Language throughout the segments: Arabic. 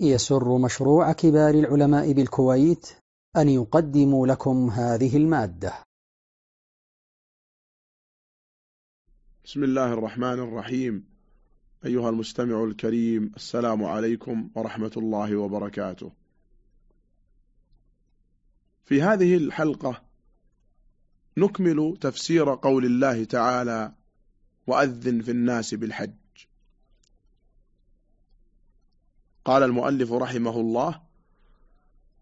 يسر مشروع كبار العلماء بالكويت أن يقدم لكم هذه المادة. بسم الله الرحمن الرحيم. أيها المستمع الكريم السلام عليكم ورحمة الله وبركاته. في هذه الحلقة نكمل تفسير قول الله تعالى وأذن في الناس بالحج. قال المؤلف رحمه الله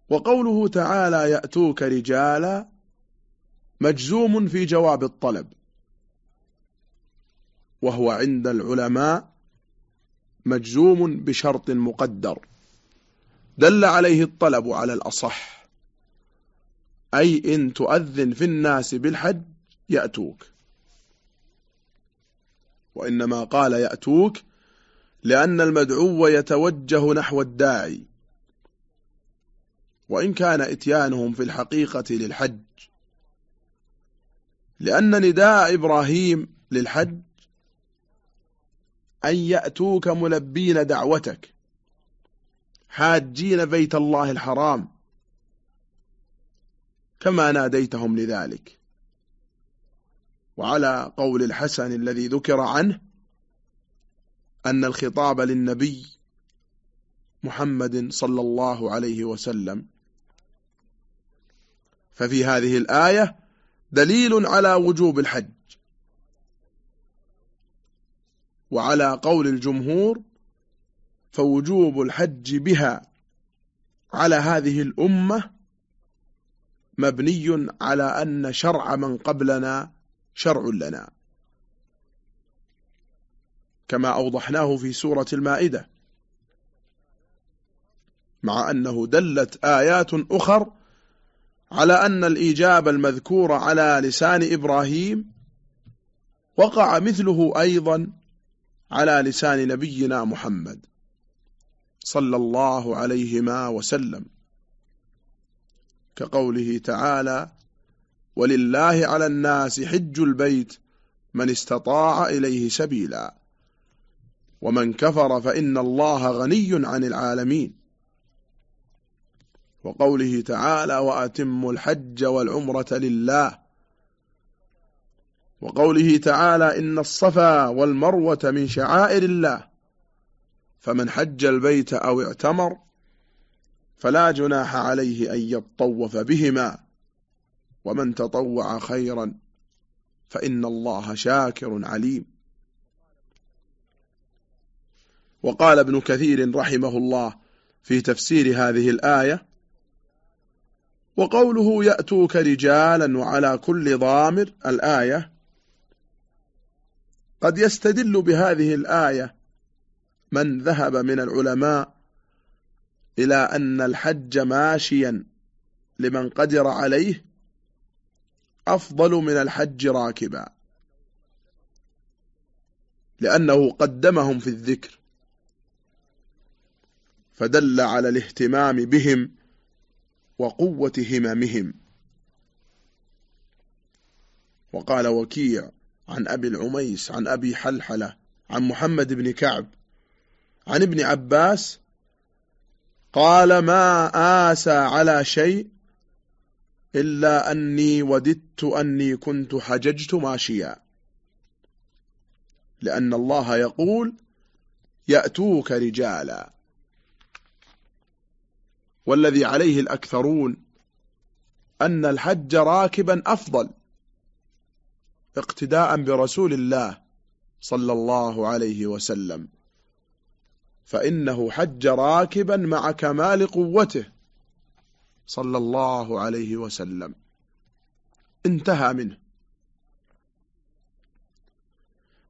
وقوله تعالى يأتوك رجالا مجزوم في جواب الطلب وهو عند العلماء مجزوم بشرط مقدر دل عليه الطلب على الأصح أي إن تؤذن في الناس بالحج يأتوك وإنما قال يأتوك لأن المدعو يتوجه نحو الداعي. وإن كان إتيانهم في الحقيقة للحج. لأن نداء إبراهيم للحج أن يأتوك ملبين دعوتك. حاجين بيت الله الحرام. كما ناديتهم لذلك. وعلى قول الحسن الذي ذكر عنه أن الخطاب للنبي محمد صلى الله عليه وسلم. ففي هذه الآية دليل على وجوب الحج وعلى قول الجمهور فوجوب الحج بها على هذه الأمة مبني على أن شرع من قبلنا شرع لنا. كما أوضحناه في سورة المائدة. مع أنه دلت آيات أخر على أن الإيجاب المذكور على لسان إبراهيم وقع مثله أيضا على لسان نبينا محمد صلى الله عليهما وسلم. كقوله تعالى ولله على الناس حج البيت من استطاع إليه سبيلا. ومن كفر فإن الله غني عن العالمين. وقوله تعالى وأتم الحج والعمرة لله. وقوله تعالى إن الصفا والمروة من شعائر الله. فمن حج البيت أو اعتمر فلا جناح عليه أن يطوف بهما. ومن تطوع خيرا فإن الله شاكر عليم. وقال ابن كثير رحمه الله في تفسير هذه الآية وقوله يأتوك رجالا وعلى كل ضامر الآية قد يستدل بهذه الآية من ذهب من العلماء إلى أن الحج ماشيا لمن قدر عليه أفضل من الحج راكبا لأنه قدمهم في الذكر. فدل على الاهتمام بهم وقوة هممهم. وقال وكيع عن أبي العميس عن أبي حلحلة عن محمد بن كعب عن ابن عباس قال ما آسى على شيء إلا أني وددت أني كنت حججت ماشيا. لأن الله يقول يأتوك رجالا. والذي عليه الأكثرون أن الحج راكبا أفضل اقتداء برسول الله صلى الله عليه وسلم. فإنه حج راكبا مع كمال قوته صلى الله عليه وسلم. انتهى منه.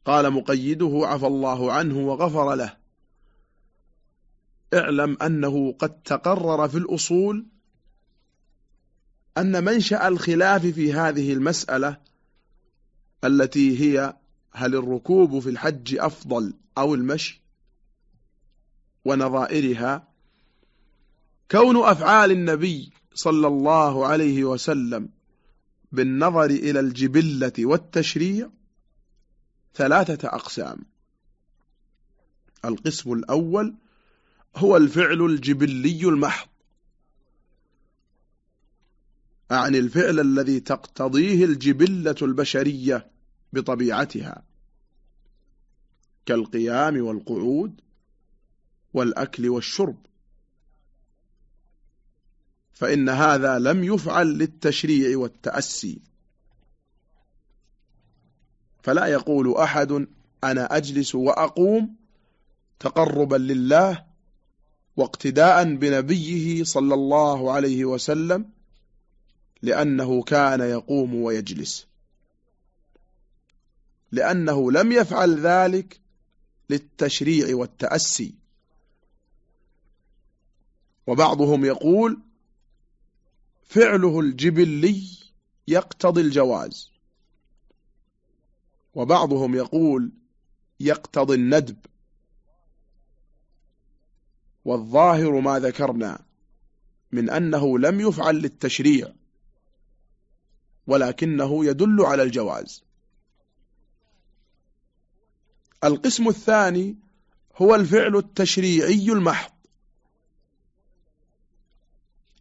قال مقيده عفى الله عنه وغفر له. اعلم أنه قد تقرر في الأصول أن منشأ الخلاف في هذه المسألة التي هي هل الركوب في الحج أفضل أو المشي ونظائرها كون أفعال النبي صلى الله عليه وسلم بالنظر إلى الجبلة والتشريع ثلاثة أقسام. القسم الأول هو الفعل الجبلي المحض أعني الفعل الذي تقتضيه الجبلة البشرية بطبيعتها كالقيام والقعود والأكل والشرب. فإن هذا لم يفعل للتشريع والتأسي. فلا يقول أحد أنا أجلس وأقوم تقربا لله واقتداء بنبيه صلى الله عليه وسلم لأنه كان يقوم ويجلس. لأنه لم يفعل ذلك للتشريع والتأسي. وبعضهم يقول فعله الجبلي يقتضي الجواز. وبعضهم يقول يقتضي الندب. والظاهر ما ذكرنا من أنه لم يفعل للتشريع ولكنه يدل على الجواز. القسم الثاني هو الفعل التشريعي المحض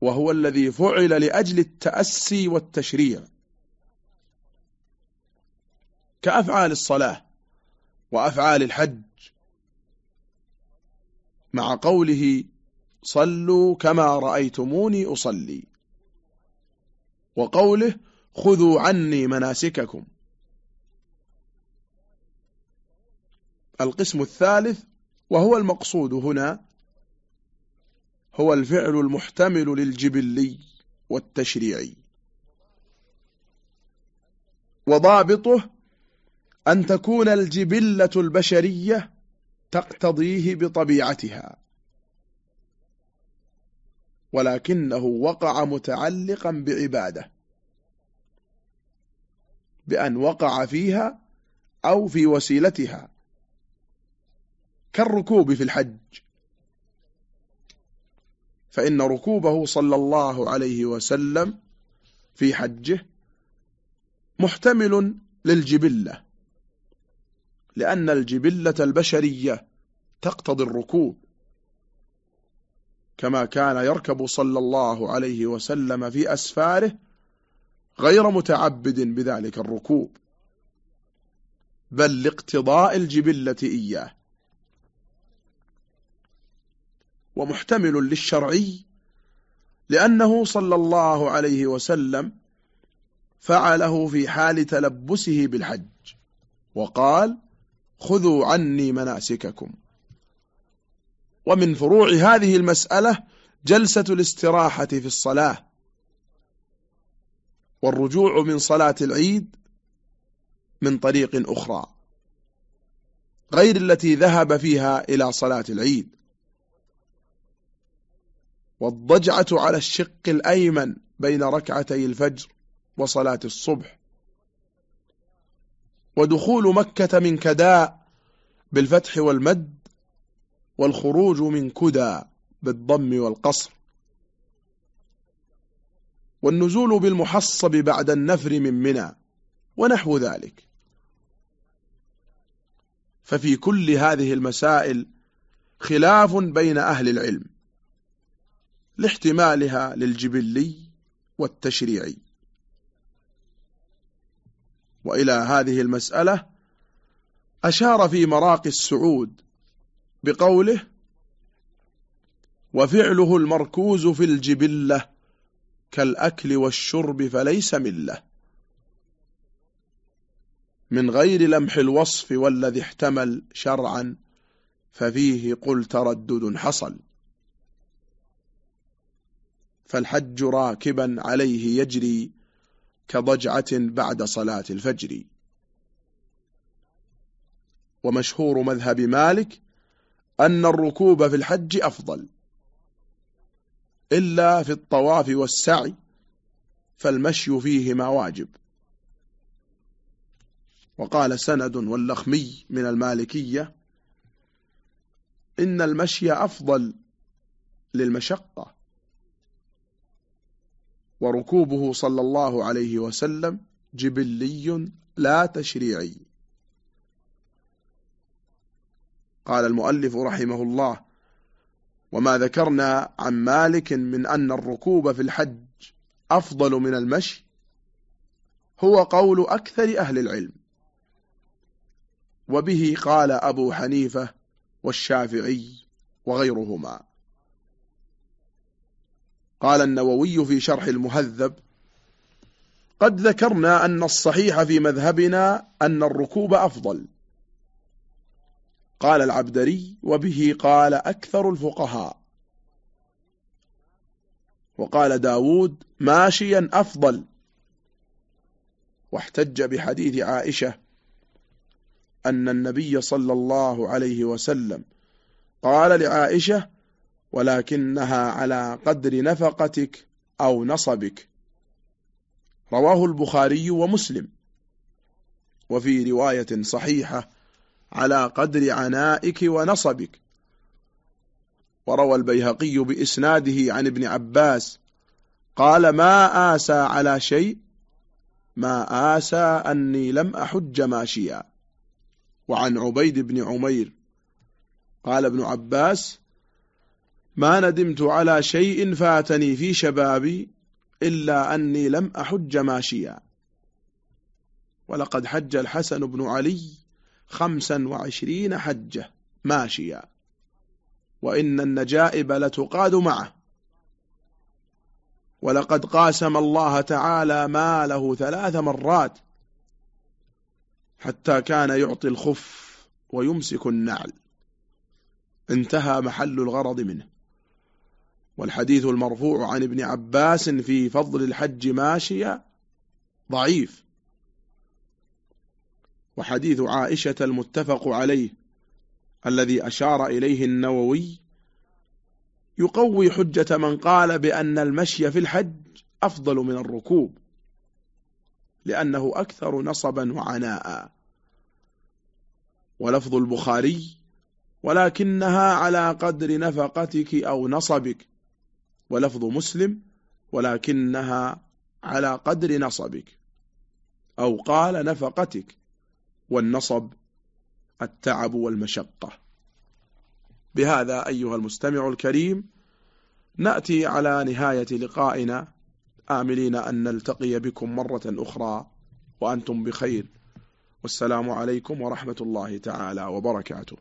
وهو الذي فعل لأجل التأسي والتشريع. كأفعال الصلاة وأفعال الحج مع قوله صلوا كما رأيتموني أصلي. وقوله خذوا عني مناسككم. القسم الثالث وهو المقصود هنا هو الفعل المحتمل للجبلي والتشريعي. وضابطه أن تكون الجبلة البشرية تقتضيه بطبيعتها. ولكنه وقع متعلقا بعبادة. بأن وقع فيها أو في وسيلتها. كالركوب في الحج. فإن ركوبه صلى الله عليه وسلم في حجه محتمل للجبلة. لأن الجبلة البشرية تقتضي الركوب كما كان يركب صلى الله عليه وسلم في أسفاره غير متعبد بذلك الركوب. بل لاقتضاء الجبلة إياه. ومحتمل للشرعي لأنه صلى الله عليه وسلم فعله في حال تلبسه بالحج وقال خذوا عني مناسككم. ومن فروع هذه المسألة جلسة الاستراحة في الصلاة. والرجوع من صلاة العيد من طريق أخرى. غير التي ذهب فيها إلى صلاة العيد. والضجعة على الشق الأيمن بين ركعتي الفجر وصلاة الصبح. ودخول مكة من كداء بالفتح والمد والخروج من كدى بالضم والقصر. والنزول بالمحصب بعد النفر من منى ونحو ذلك. ففي كل هذه المسائل خلاف بين أهل العلم لاحتمالها للجبلي والتشريعي. وإلى هذه المسألة أشار في مراقي السعود بقوله وفعله المركوز في الجبلة كالأكل والشرب فليس ملة. من غير لمح الوصف والذي احتمل شرعا ففيه قل تردد حصل. فالحج راكبا عليه يجري كضجعة بعد صلاة الفجر. ومشهور مذهب مالك أن الركوب في الحج أفضل إلا في الطواف والسعي فالمشي فيهما واجب. وقال سند واللخمي من المالكية إن المشي أفضل للمشقة. وركوبه صلى الله عليه وسلم جبلي لا تشريعي. قال المؤلف رحمه الله وما ذكرنا عن مالك من أن الركوب في الحج أفضل من المشي هو قول أكثر أهل العلم. وبه قال أبو حنيفة والشافعي وغيرهما. قال النووي في شرح المهذب قد ذكرنا أن الصحيح في مذهبنا أن الركوب أفضل. قال العبدري وبه قال أكثر الفقهاء. وقال داود ماشيا أفضل. واحتج بحديث عائشة أن النبي صلى الله عليه وسلم قال لعائشة ولكنها على قدر نفقتك أو نصبك. رواه البخاري ومسلم. وفي رواية صحيحة على قدر عنائك ونصبك. وروى البيهقي بإسناده عن ابن عباس قال ما آسى على شيء ما آسى أني لم أحج ماشيا. وعن عبيد بن عمير قال ابن عباس ما ندمت على شيء فاتني في شبابي إلا أني لم أحج ماشيا. ولقد حج الحسن بن علي خمسا وعشرين حجة ماشيا. وإن النجائب لتقاد معه. ولقد قاسم الله تعالى ماله ثلاث مرات حتى كان يعطي الخف ويمسك النعل. انتهى محل الغرض منه. والحديث المرفوع عن ابن عباس في فضل الحج ماشية ضعيف. وحديث عائشة المتفق عليه الذي أشار إليه النووي يقوي حجة من قال بأن المشي في الحج أفضل من الركوب لأنه أكثر نصبا وعناء. ولفظ البخاري ولكنها على قدر نفقتك أو نصبك ولفظ مسلم ولكنها على قدر نصبك أو قال نفقتك والنصب التعب والمشقة. بهذا أيها المستمع الكريم نأتي على نهاية لقائنا. آملين أن نلتقي بكم مرة أخرى وأنتم بخير. والسلام عليكم ورحمة الله تعالى وبركاته.